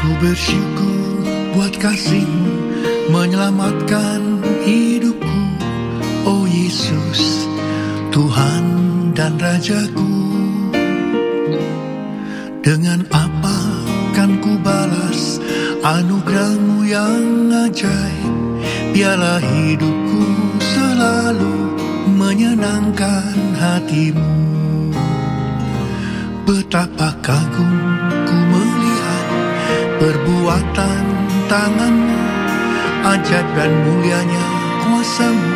Ku bersyukur buat kasihmu menyelamatkan hidupku. Oh Yesus Tuhan dan Rajaku. Dengan apa kan ku balas anugerahmu yang ajaib? Biarlah hidupku selalu menyenangkan hatimu. Betapa kagum perbuatan tanganmu Ajaib dan mulianya kuasamu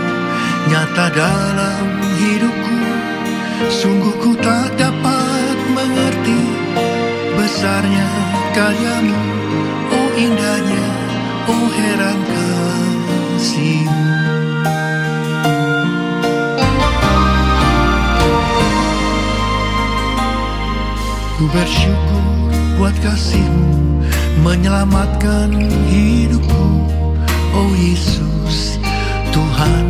Nyata dalam hidupku. Sungguh ku tak dapat mengerti Besarnya karyamu Oh indahnya, oh heran kasihmu. Ku bersyukur buat kasihmu menyelamatkan hidupku. Oh Yesus Tuhan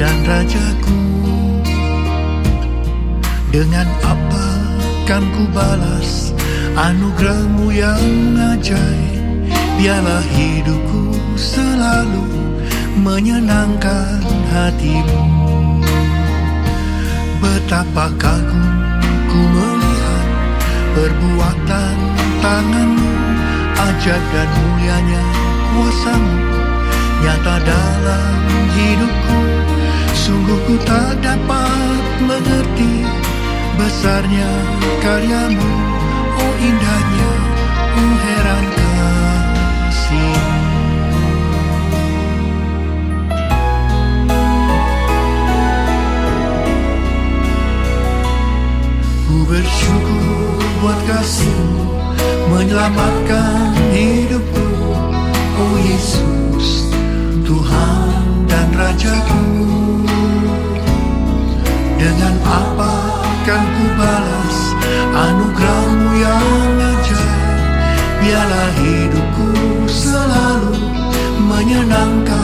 dan Rajaku. Dengan apa kan ku balas anugerahmu yang ajaib? Biarlah hidupku selalu menyenangkan hatimu. Betapa kagum ku melihat perbuatan tanganmu Ajaib dan mulianya kuasamu Nyata dalam hidupku. Sungguh ku tak dapat mengerti Besarnya karyamu. Oh indahnya, oh heran kasihmu. Ku bersyukur buat kasihmu menyelamatkan Yesus Tuhan dan Rajaku. Dengan apa kan ku balas anugerahmu yang ajaib Biarlah hidupku selalu menyenangkan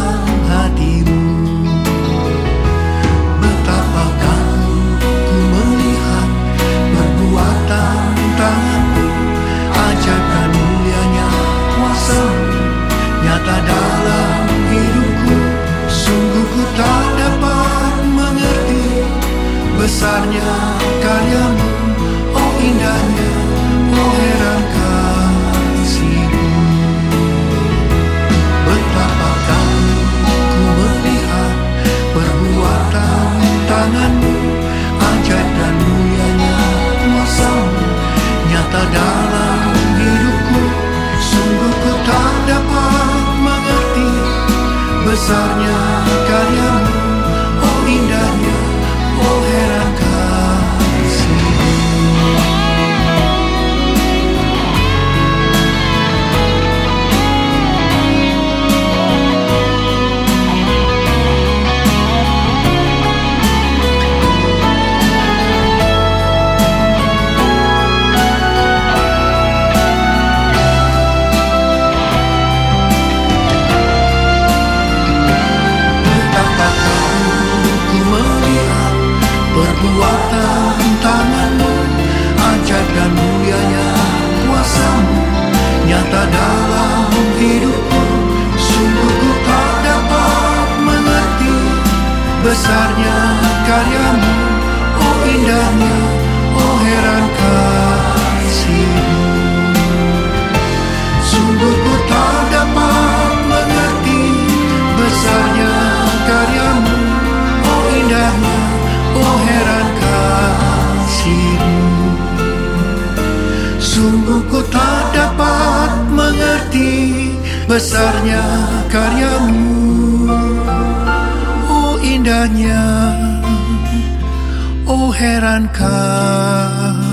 Besarnya Ajaib dan mulianya kuasamu. Nyata dalam hidupku Sungguh ku tak dapat mengerti Besarnya karyamu. Oh indahnya besarnya karyamu. Oh indahnya, oh heran kasihmu